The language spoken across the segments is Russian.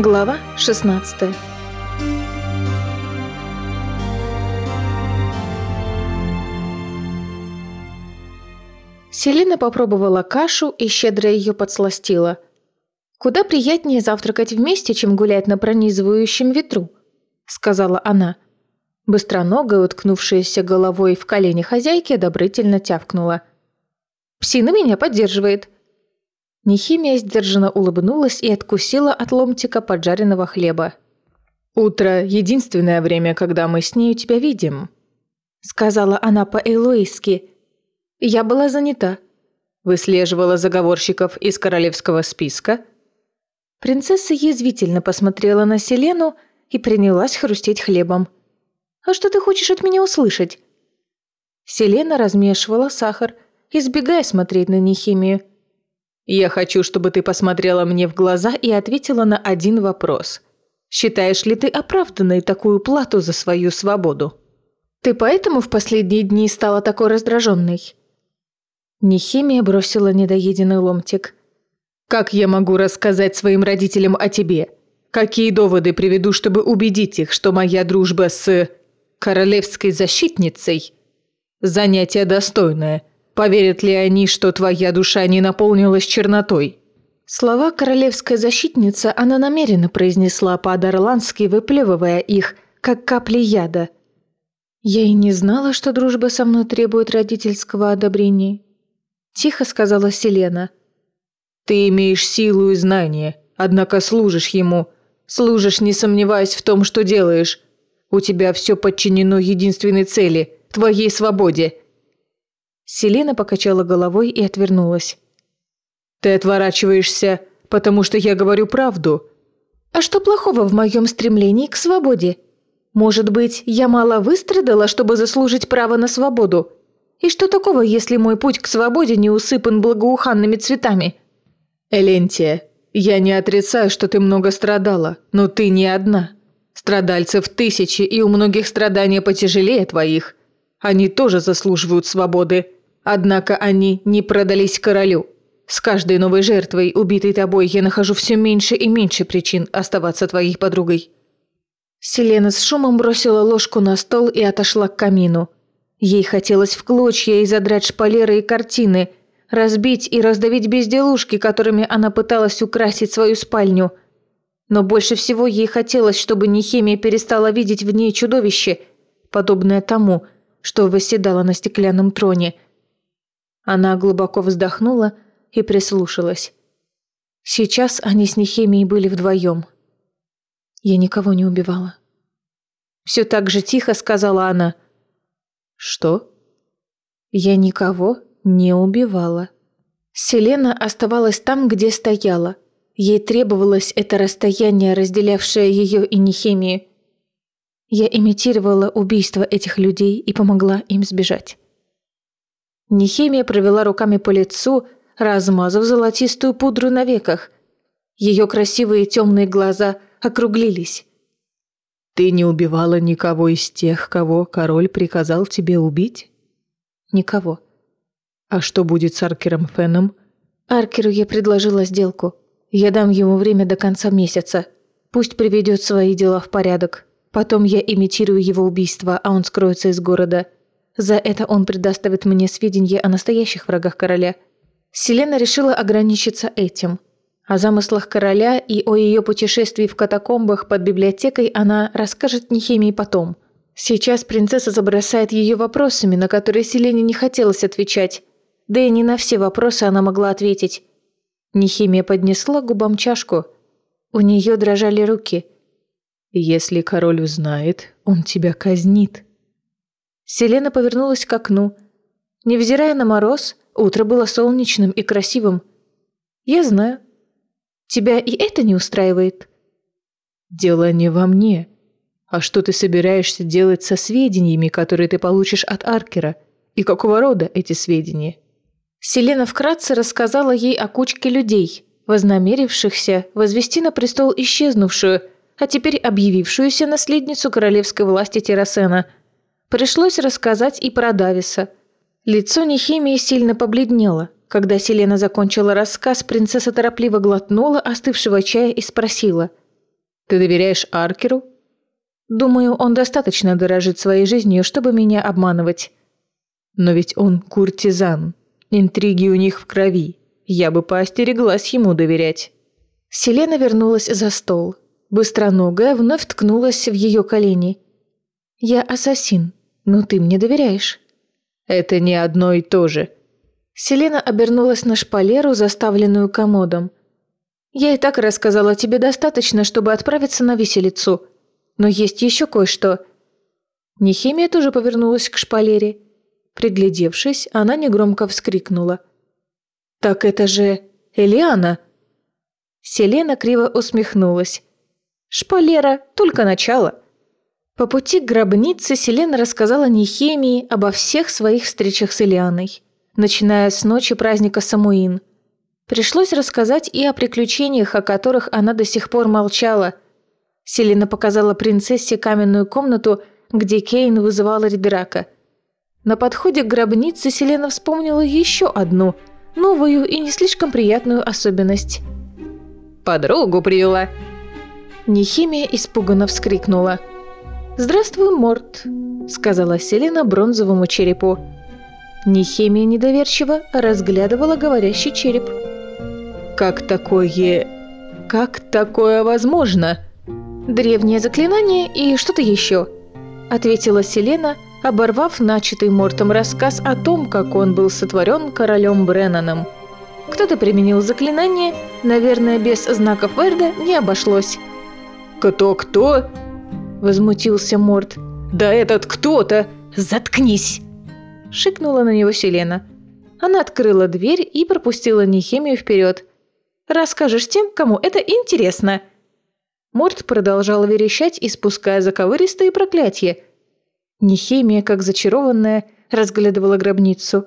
Глава 16 Селина попробовала кашу и щедро ее подсластила. «Куда приятнее завтракать вместе, чем гулять на пронизывающем ветру», — сказала она. Быстроногая, уткнувшаяся головой в колени хозяйки, одобрительно тявкнула. «Псина меня поддерживает», Нехимия сдержанно улыбнулась и откусила от ломтика поджаренного хлеба. «Утро – единственное время, когда мы с нею тебя видим», – сказала она по-элуиски. «Я была занята». Выслеживала заговорщиков из королевского списка. Принцесса язвительно посмотрела на Селену и принялась хрустеть хлебом. «А что ты хочешь от меня услышать?» Селена размешивала сахар, избегая смотреть на Нехимию. Я хочу, чтобы ты посмотрела мне в глаза и ответила на один вопрос. Считаешь ли ты оправданной такую плату за свою свободу? Ты поэтому в последние дни стала такой раздраженной? Нехимия бросила недоеденный ломтик. Как я могу рассказать своим родителям о тебе? Какие доводы приведу, чтобы убедить их, что моя дружба с королевской защитницей – занятие достойное, Поверят ли они, что твоя душа не наполнилась чернотой?» Слова королевская защитница она намеренно произнесла по-адерландски, выплевывая их, как капли яда. «Я и не знала, что дружба со мной требует родительского одобрения», – тихо сказала Селена. «Ты имеешь силу и знания, однако служишь ему. Служишь, не сомневаясь в том, что делаешь. У тебя все подчинено единственной цели – твоей свободе – Селена покачала головой и отвернулась. «Ты отворачиваешься, потому что я говорю правду». «А что плохого в моем стремлении к свободе? Может быть, я мало выстрадала, чтобы заслужить право на свободу? И что такого, если мой путь к свободе не усыпан благоуханными цветами?» «Элентия, я не отрицаю, что ты много страдала, но ты не одна. Страдальцев тысячи, и у многих страдания потяжелее твоих. Они тоже заслуживают свободы». Однако они не продались королю. С каждой новой жертвой, убитой тобой, я нахожу все меньше и меньше причин оставаться твоей подругой». Селена с шумом бросила ложку на стол и отошла к камину. Ей хотелось в клочья и задрать шпалеры и картины, разбить и раздавить безделушки, которыми она пыталась украсить свою спальню. Но больше всего ей хотелось, чтобы Нехемия перестала видеть в ней чудовище, подобное тому, что восседало на стеклянном троне – она глубоко вздохнула и прислушалась. Сейчас они с Нехемией были вдвоем. Я никого не убивала. Все так же тихо сказала она. «Что?» «Я никого не убивала». Селена оставалась там, где стояла. Ей требовалось это расстояние, разделявшее ее и Нехемию. Я имитировала убийство этих людей и помогла им сбежать. Нехемия провела руками по лицу, размазав золотистую пудру на веках. Ее красивые темные глаза округлились. «Ты не убивала никого из тех, кого король приказал тебе убить?» «Никого». «А что будет с Аркером Феном?» «Аркеру я предложила сделку. Я дам ему время до конца месяца. Пусть приведет свои дела в порядок. Потом я имитирую его убийство, а он скроется из города». За это он предоставит мне сведения о настоящих врагах короля. Селена решила ограничиться этим. О замыслах короля и о ее путешествии в катакомбах под библиотекой она расскажет Нехемии потом. Сейчас принцесса забросает ее вопросами, на которые Селене не хотелось отвечать. Да и не на все вопросы она могла ответить. Нехимия поднесла губам чашку. У нее дрожали руки. «Если король узнает, он тебя казнит», Селена повернулась к окну. Невзирая на мороз, утро было солнечным и красивым. «Я знаю. Тебя и это не устраивает?» «Дело не во мне. А что ты собираешься делать со сведениями, которые ты получишь от Аркера? И какого рода эти сведения?» Селена вкратце рассказала ей о кучке людей, вознамерившихся возвести на престол исчезнувшую, а теперь объявившуюся наследницу королевской власти Террасена – Пришлось рассказать и про Дависа. Лицо Нехимии сильно побледнело. Когда Селена закончила рассказ, принцесса торопливо глотнула остывшего чая и спросила. Ты доверяешь Аркеру? Думаю, он достаточно дорожит своей жизнью, чтобы меня обманывать. Но ведь он куртизан. Интриги у них в крови. Я бы поостереглась ему доверять. Селена вернулась за стол. Быстроногая вновь ткнулась в ее колени. «Я ассасин, но ты мне доверяешь». «Это не одно и то же». Селена обернулась на шпалеру, заставленную комодом. «Я и так рассказала тебе достаточно, чтобы отправиться на виселицу. Но есть еще кое-что». Нехимия тоже повернулась к шпалере. Приглядевшись, она негромко вскрикнула. «Так это же Элиана!» Селена криво усмехнулась. «Шпалера, только начало». По пути к гробнице Селена рассказала Нехемии обо всех своих встречах с Элианой, начиная с ночи праздника Самуин. Пришлось рассказать и о приключениях, о которых она до сих пор молчала. Селена показала принцессе каменную комнату, где Кейн вызывала Риберака. На подходе к гробнице Селена вспомнила еще одну, новую и не слишком приятную особенность. «Подругу привела!» Нехимия испуганно вскрикнула – «Здравствуй, Морт», — сказала Селена бронзовому черепу. Нехемия недоверчиво разглядывала говорящий череп. «Как такое... как такое возможно?» «Древнее заклинание и что-то еще», — ответила Селена, оборвав начатый Мортом рассказ о том, как он был сотворен королем Бреннаном. Кто-то применил заклинание, наверное, без знаков Верда не обошлось. «Кто-кто?» Возмутился Морд. «Да этот кто-то! Заткнись!» Шикнула на него Селена. Она открыла дверь и пропустила Нехемию вперед. «Расскажешь тем, кому это интересно!» Морд продолжал верещать, испуская заковыристые проклятия. Нехемия, как зачарованная, разглядывала гробницу.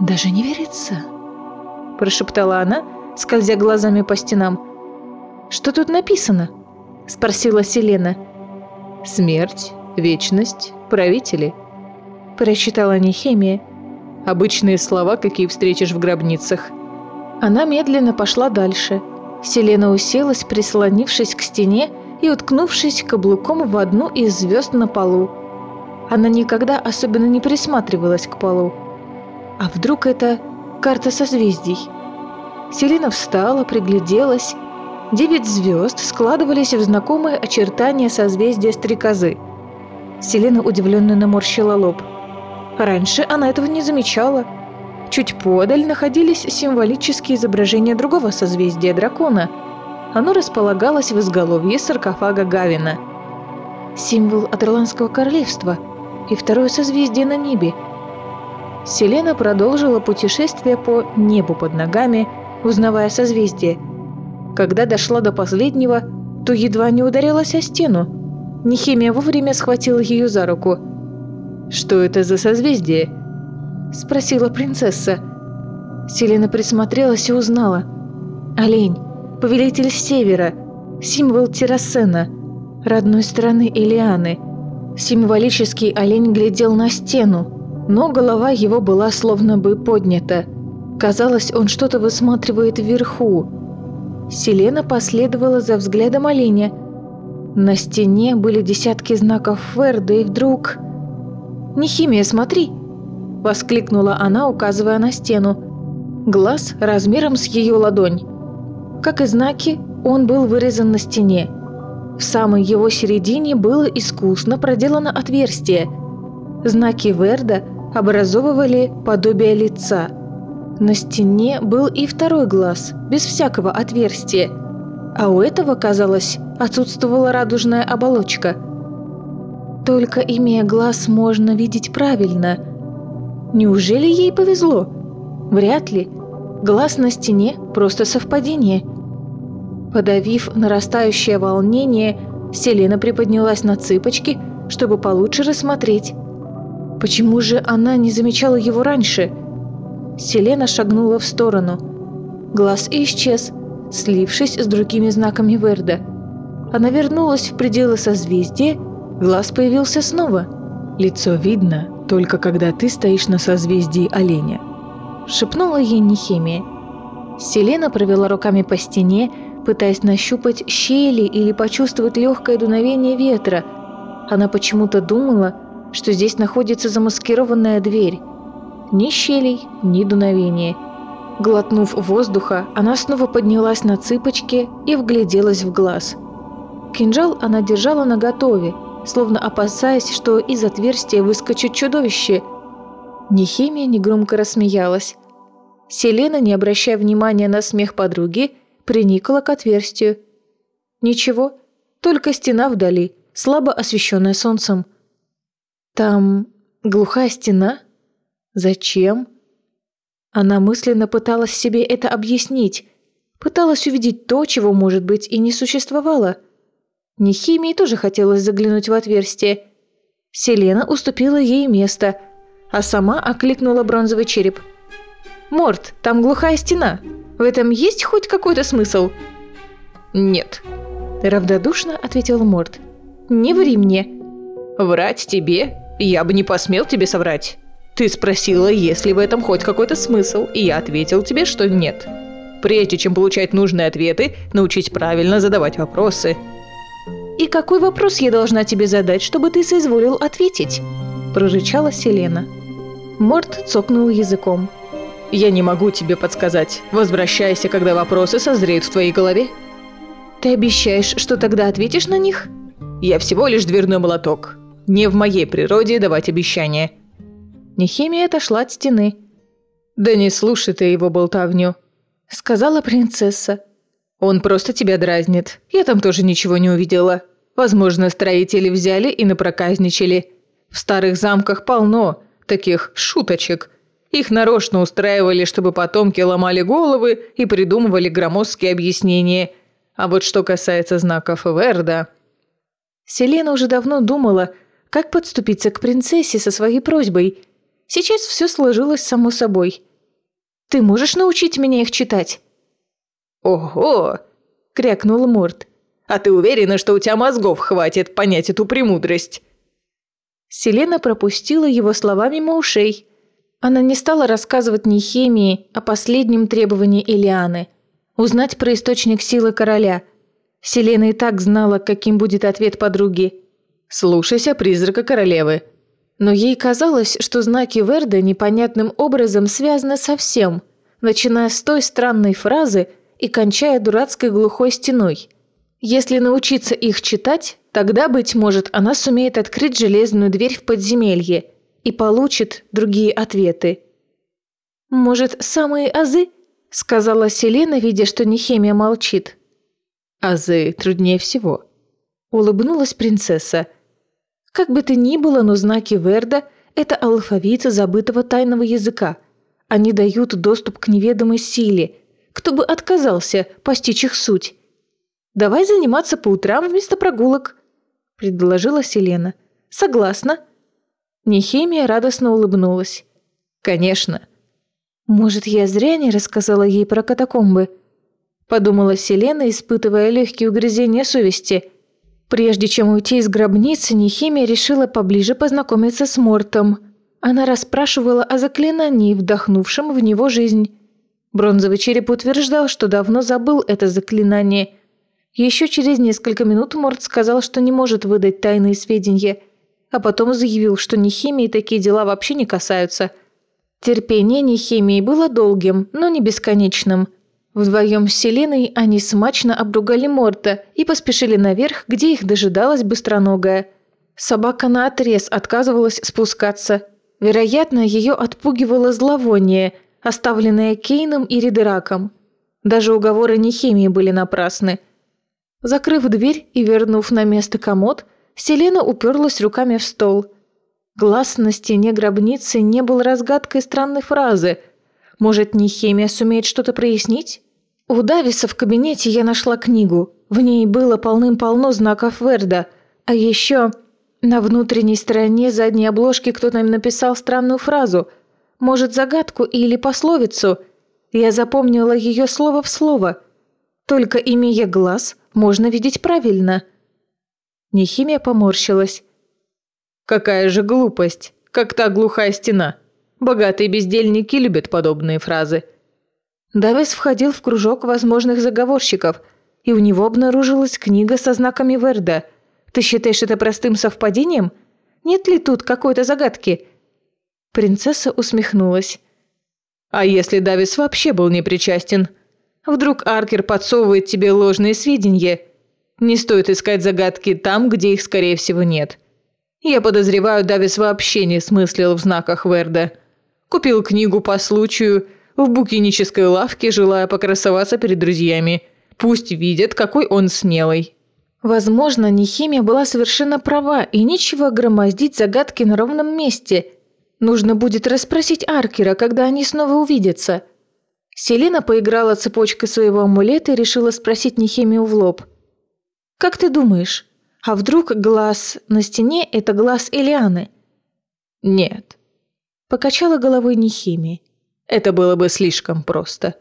«Даже не верится», – прошептала она, скользя глазами по стенам. «Что тут написано?» – спросила Селена. «Смерть, вечность, правители», – прочитала Нехемия. «Обычные слова, какие встретишь в гробницах». Она медленно пошла дальше. Селена уселась, прислонившись к стене и уткнувшись каблуком в одну из звезд на полу. Она никогда особенно не присматривалась к полу. А вдруг это карта созвездий? Селена встала, пригляделась Девять звезд складывались в знакомые очертания созвездия стрекозы. Селена удивленно наморщила лоб. Раньше она этого не замечала. Чуть подаль находились символические изображения другого созвездия дракона. Оно располагалось в изголовье саркофага Гавина. Символ Адерландского королевства и второе созвездие на небе. Селена продолжила путешествие по небу под ногами, узнавая созвездие – когда дошла до последнего, то едва не ударилась о стену. Нехимия вовремя схватила ее за руку. «Что это за созвездие?» – спросила принцесса. Селена присмотрелась и узнала. «Олень, повелитель Севера, символ Террасена, родной страны Элианы. Символический олень глядел на стену, но голова его была словно бы поднята. Казалось, он что-то высматривает вверху, Селена последовала за взглядом оленя. На стене были десятки знаков Ферда, и вдруг... «Нехимия, смотри!» – воскликнула она, указывая на стену. Глаз размером с ее ладонь. Как и знаки, он был вырезан на стене. В самой его середине было искусно проделано отверстие. Знаки Верда образовывали подобие лица – на стене был и второй глаз, без всякого отверстия, а у этого, казалось, отсутствовала радужная оболочка. Только имея глаз можно видеть правильно. Неужели ей повезло? Вряд ли. Глаз на стене – просто совпадение. Подавив нарастающее волнение, Селена приподнялась на цыпочки, чтобы получше рассмотреть. Почему же она не замечала его раньше – Селена шагнула в сторону. Глаз исчез, слившись с другими знаками Верда. Она вернулась в пределы созвездия, глаз появился снова. «Лицо видно, только когда ты стоишь на созвездии оленя», — шепнула ей Нехемия. Селена провела руками по стене, пытаясь нащупать щели или почувствовать легкое дуновение ветра. Она почему-то думала, что здесь находится замаскированная дверь. Ни щелей, ни дуновения. Глотнув воздуха, она снова поднялась на цыпочки и вгляделась в глаз. Кинжал она держала наготове, словно опасаясь, что из отверстия выскочит чудовище. Нехимия негромко рассмеялась. Селена, не обращая внимания на смех подруги, приникла к отверстию. Ничего, только стена вдали, слабо освещенная солнцем. Там глухая стена? Зачем? Она мысленно пыталась себе это объяснить, пыталась увидеть то, чего, может быть, и не существовало. Нехимии тоже хотелось заглянуть в отверстие. Селена уступила ей место, а сама окликнула бронзовый череп. «Морт, там глухая стена. В этом есть хоть какой-то смысл?» «Нет», – равнодушно ответил Морт. «Не ври мне». «Врать тебе? Я бы не посмел тебе соврать. Ты спросила, есть ли в этом хоть какой-то смысл, и я ответил тебе, что нет. Прежде чем получать нужные ответы, научись правильно задавать вопросы». «И какой вопрос я должна тебе задать, чтобы ты соизволил ответить?» – прорычала Селена. Морт цокнул языком. «Я не могу тебе подсказать. Возвращайся, когда вопросы созреют в твоей голове». «Ты обещаешь, что тогда ответишь на них?» «Я всего лишь дверной молоток. Не в моей природе давать обещания». Нехемия отошла от стены. «Да не слушай ты его болтовню», — сказала принцесса. «Он просто тебя дразнит. Я там тоже ничего не увидела. Возможно, строители взяли и напроказничали. В старых замках полно таких шуточек. Их нарочно устраивали, чтобы потомки ломали головы и придумывали громоздкие объяснения. А вот что касается знаков Верда...» Селена уже давно думала, как подступиться к принцессе со своей просьбой. Сейчас все сложилось само собой. «Ты можешь научить меня их читать?» «Ого!» – крякнул Морт. «А ты уверена, что у тебя мозгов хватит понять эту премудрость?» Селена пропустила его слова мимо ушей. Она не стала рассказывать ни химии о последнем требовании Элианы – узнать про источник силы короля. Селена и так знала, каким будет ответ подруги. «Слушайся призрака королевы». Но ей казалось, что знаки Верда непонятным образом связаны со всем, начиная с той странной фразы – и кончая дурацкой глухой стеной. Если научиться их читать, тогда, быть может, она сумеет открыть железную дверь в подземелье и получит другие ответы. «Может, самые азы?» – сказала Селена, видя, что Нехемия молчит. «Азы труднее всего», – улыбнулась принцесса. «Как бы то ни было, но знаки Верда – это алфавит забытого тайного языка. Они дают доступ к неведомой силе – кто бы отказался постичь их суть? «Давай заниматься по утрам вместо прогулок», – предложила Селена. «Согласна». Нехемия радостно улыбнулась. «Конечно». «Может, я зря не рассказала ей про катакомбы?» Подумала Селена, испытывая легкие угрызения совести. Прежде чем уйти из гробницы, Нехемия решила поближе познакомиться с Мортом. Она расспрашивала о заклинании, вдохнувшем в него жизнь. Бронзовый череп утверждал, что давно забыл это заклинание. Еще через несколько минут Морд сказал, что не может выдать тайные сведения, а потом заявил, что Нехимии такие дела вообще не касаются. Терпение Нехимии было долгим, но не бесконечным. Вдвоем с Селеной они смачно обругали Морта и поспешили наверх, где их дожидалась быстроногая. Собака наотрез отказывалась спускаться. Вероятно, ее отпугивало зловоние – оставленные Кейном и Ридераком. Даже уговоры Нехемии были напрасны. Закрыв дверь и вернув на место комод, Селена уперлась руками в стол. Глаз на стене гробницы не был разгадкой странной фразы. Может, Нехемия сумеет что-то прояснить? У Дависа в кабинете я нашла книгу. В ней было полным-полно знаков Верда. А еще на внутренней стороне задней обложки кто-то написал странную фразу – может, загадку или пословицу. Я запомнила ее слово в слово. Только имея глаз, можно видеть правильно. Нехимия поморщилась. «Какая же глупость! Как та глухая стена! Богатые бездельники любят подобные фразы». Давис входил в кружок возможных заговорщиков. и у него обнаружилась книга со знаками Верда. Ты считаешь это простым совпадением? Нет ли тут какой-то загадки?» Принцесса усмехнулась. «А если Давис вообще был непричастен? Вдруг Аркер подсовывает тебе ложные сведения? Не стоит искать загадки там, где их, скорее всего, нет. Я подозреваю, Давис вообще не смыслил в знаках Верда. Купил книгу по случаю в букинической лавке, желая покрасоваться перед друзьями. Пусть видят, какой он смелый». Возможно, Нехимия была совершенно права, и нечего громоздить загадки на ровном месте. Нужно будет расспросить Аркера, когда они снова увидятся. Селена поиграла цепочкой своего амулета и решила спросить Нехимию в лоб. «Как ты думаешь, а вдруг глаз на стене – это глаз Элианы?» «Нет», – покачала головой Нехимия. «Это было бы слишком просто.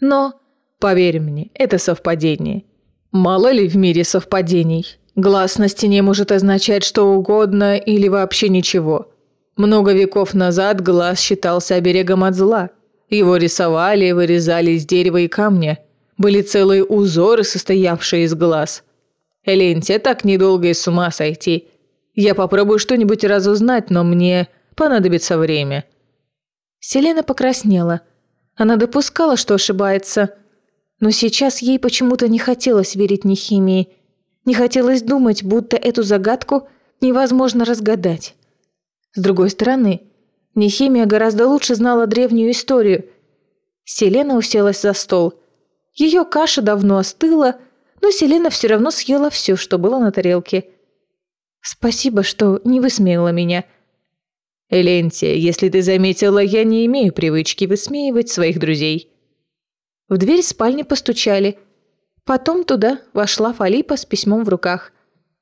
Но, поверь мне, это совпадение». Мало ли в мире совпадений. Глаз на стене может означать что угодно или вообще ничего. Много веков назад глаз считался оберегом от зла. Его рисовали и вырезали из дерева и камня. Были целые узоры, состоявшие из глаз. Эленте так недолго и с ума сойти. Я попробую что-нибудь разузнать, но мне понадобится время». Селена покраснела. Она допускала, что ошибается – но сейчас ей почему-то не хотелось верить Нехимии. Не хотелось думать, будто эту загадку невозможно разгадать. С другой стороны, Нехимия гораздо лучше знала древнюю историю. Селена уселась за стол. Ее каша давно остыла, но Селена все равно съела все, что было на тарелке. «Спасибо, что не высмеяла меня», «Эленсия, если ты заметила, я не имею привычки высмеивать своих друзей». В дверь спальни постучали. Потом туда вошла Фалипа с письмом в руках.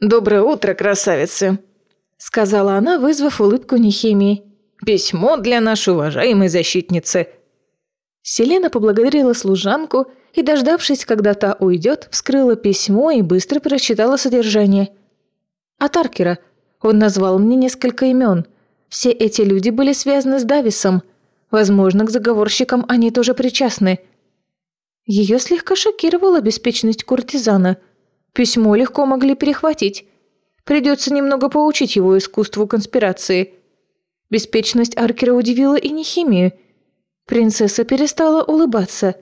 «Доброе утро, красавицы!» Сказала она, вызвав улыбку Нехемии. «Письмо для нашей уважаемой защитницы!» Селена поблагодарила служанку и, дождавшись, когда та уйдет, вскрыла письмо и быстро прочитала содержание. «От Аркера. Он назвал мне несколько имен. Все эти люди были связаны с Дависом. Возможно, к заговорщикам они тоже причастны». Ее слегка шокировала беспечность куртизана. Письмо легко могли перехватить. Придется немного поучить его искусству конспирации. Беспечность Аркера удивила и Нехимию. Принцесса перестала улыбаться.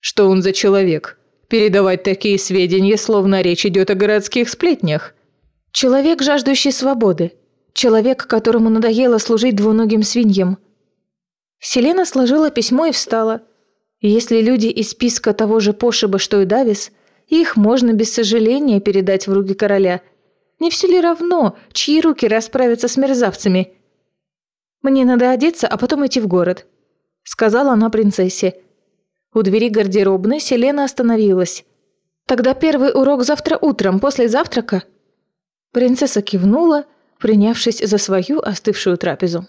«Что он за человек? Передавать такие сведения, словно речь идет о городских сплетнях?» «Человек, жаждущий свободы. Человек, которому надоело служить двуногим свиньям». Селена сложила письмо и встала – если люди из списка того же пошиба, что и Давис, их можно без сожаления передать в руки короля. Не все ли равно, чьи руки расправятся с мерзавцами? «Мне надо одеться, а потом идти в город», — сказала она принцессе. У двери гардеробной Селена остановилась. «Тогда первый урок завтра утром, после завтрака?» Принцесса кивнула, принявшись за свою остывшую трапезу.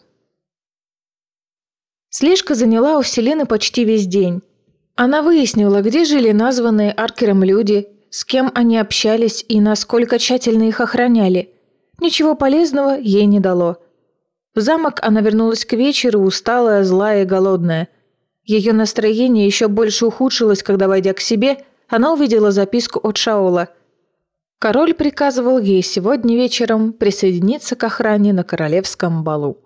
Слежка заняла у Селены почти весь день. Она выяснила, где жили названные Аркером люди, с кем они общались и насколько тщательно их охраняли. Ничего полезного ей не дало. В замок она вернулась к вечеру, усталая, злая и голодная. Ее настроение еще больше ухудшилось, когда, войдя к себе, она увидела записку от Шаола. Король приказывал ей сегодня вечером присоединиться к охране на королевском балу.